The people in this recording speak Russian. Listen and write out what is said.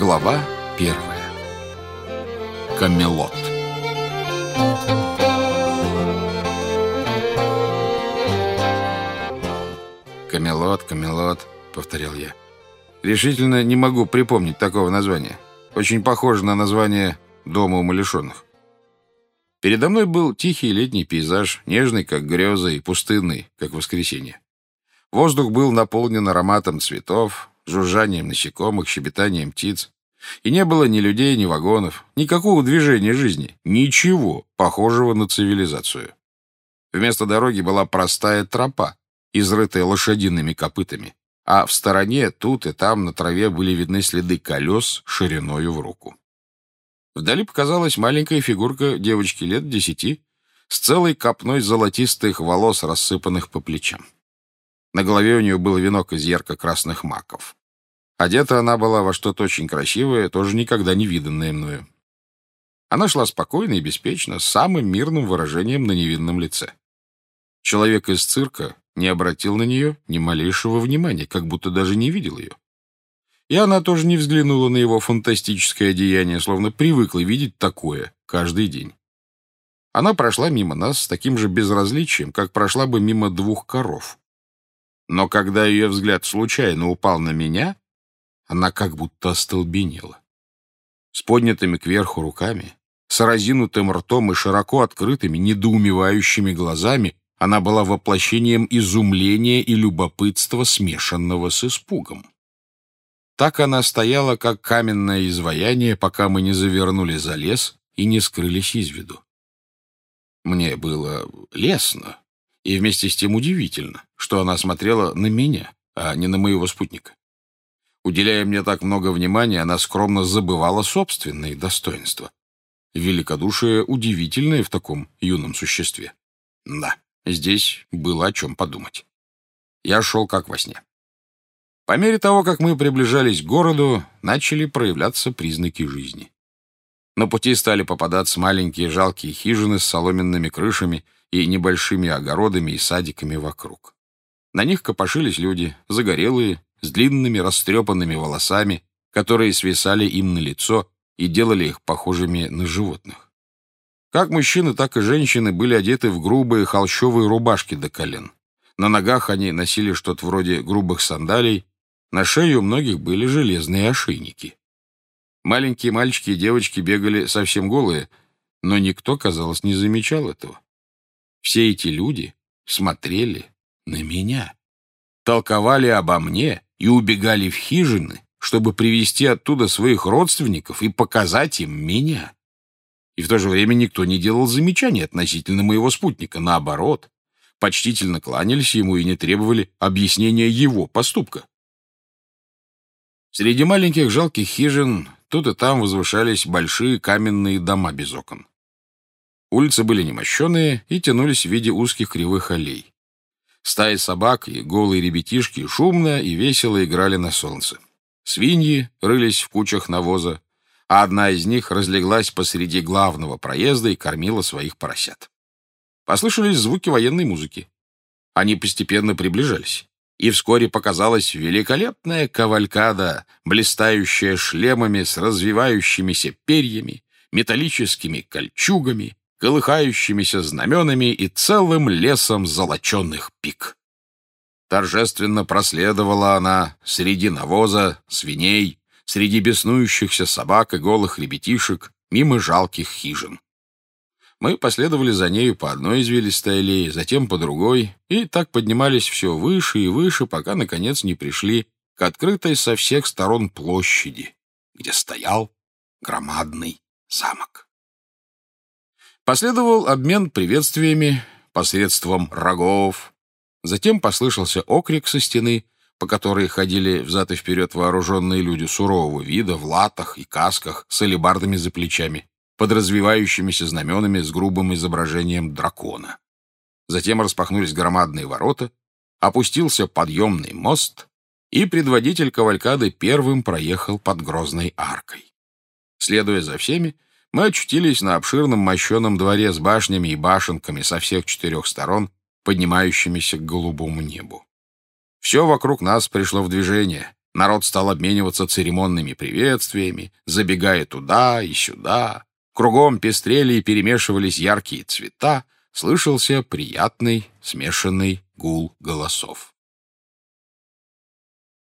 Глава первая. Камелот. «Камелот, Камелот», — повторял я. Решительно не могу припомнить такого названия. Очень похоже на название «Дома умалишенных». Передо мной был тихий летний пейзаж, нежный, как греза, и пустынный, как воскресенье. Воздух был наполнен ароматом цветов, жужжанием насекомых, щебетанием птиц. И не было ни людей, ни вагонов, никакого движения жизни, ничего похожего на цивилизацию. Вместо дороги была простая тропа, изрытая лошадиными копытами, а в стороне, тут и там, на траве были видны следы колес шириною в руку. Вдали показалась маленькая фигурка девочки лет десяти с целой копной золотистых волос, рассыпанных по плечам. На голове у нее был венок из ярко-красных маков. Одета она была во что-то очень красивое, тоже никогда не виданное мною. Она шла спокойно и беспечно, с самым мирным выражением на невинном лице. Человек из цирка не обратил на нее ни малейшего внимания, как будто даже не видел ее. И она тоже не взглянула на его фантастическое одеяние, словно привыкла видеть такое каждый день. Она прошла мимо нас с таким же безразличием, как прошла бы мимо двух коров. Но когда ее взгляд случайно упал на меня, она как будто остолбенела. С поднятыми кверху руками, с разинутым ртом и широко открытыми, недоумевающими глазами она была воплощением изумления и любопытства, смешанного с испугом. Так она стояла, как каменное изваяние, пока мы не завернули за лес и не скрылись из виду. Мне было лестно и вместе с тем удивительно, что она смотрела на меня, а не на моего спутника. Уделяя мне так много внимания, она скромно забывала собственные достоинства. Великодушие удивительное в таком юном существе. Да, здесь было о чем подумать. Я шел как во сне. По мере того, как мы приближались к городу, начали проявляться признаки жизни. На пути стали попадаться маленькие жалкие хижины с соломенными крышами и небольшими огородами и садиками вокруг. На них копошились люди, загорелые, с длинными растрепанными волосами, которые свисали им на лицо и делали их похожими на животных. Как мужчины, так и женщины были одеты в грубые холщовые рубашки до колен. На ногах они носили что-то вроде грубых сандалий, на шее у многих были железные ошейники. Маленькие мальчики и девочки бегали совсем голые, но никто, казалось, не замечал этого. Все эти люди смотрели на меня, толковали обо мне и убегали в хижины, чтобы привести оттуда своих родственников и показать им меня. И в то же время никто не делал замечаний относительно моего спутника. Наоборот, почтительно кланялись ему и не требовали объяснения его поступка. Среди маленьких жалких хижин тут и там возвышались большие каменные дома без окон. Улицы были немощенные и тянулись в виде узких кривых аллей. Стаи собак и голые ребятишки шумно и весело играли на солнце. Свиньи рылись в кучах навоза, а одна из них разлеглась посреди главного проезда и кормила своих поросят. Послышались звуки военной музыки. Они постепенно приближались, и вскоре показалась великолепная кавалькада, блистающая шлемами с развивающимися перьями, металлическими кольчугами, колыхающимися знаменами и целым лесом золоченных пик. Торжественно проследовала она среди навоза, свиней, среди беснующихся собак и голых ребятишек, мимо жалких хижин. Мы последовали за нею по одной извилистой аллее, затем по другой, и так поднимались все выше и выше, пока, наконец, не пришли к открытой со всех сторон площади, где стоял громадный замок. Последовал обмен приветствиями посредством рогов. Затем послышался окрик со стены, по которой ходили взад и вперед вооруженные люди сурового вида, в латах и касках, с алебардами за плечами, под развивающимися знаменами с грубым изображением дракона. Затем распахнулись громадные ворота, опустился подъемный мост, и предводитель кавалькады первым проехал под грозной аркой. Следуя за всеми, мы очутились на обширном мощеном дворе с башнями и башенками со всех четырех сторон, поднимающимися к голубому небу. Все вокруг нас пришло в движение. Народ стал обмениваться церемонными приветствиями, забегая туда и сюда. Кругом пестрели и перемешивались яркие цвета, слышался приятный смешанный гул голосов.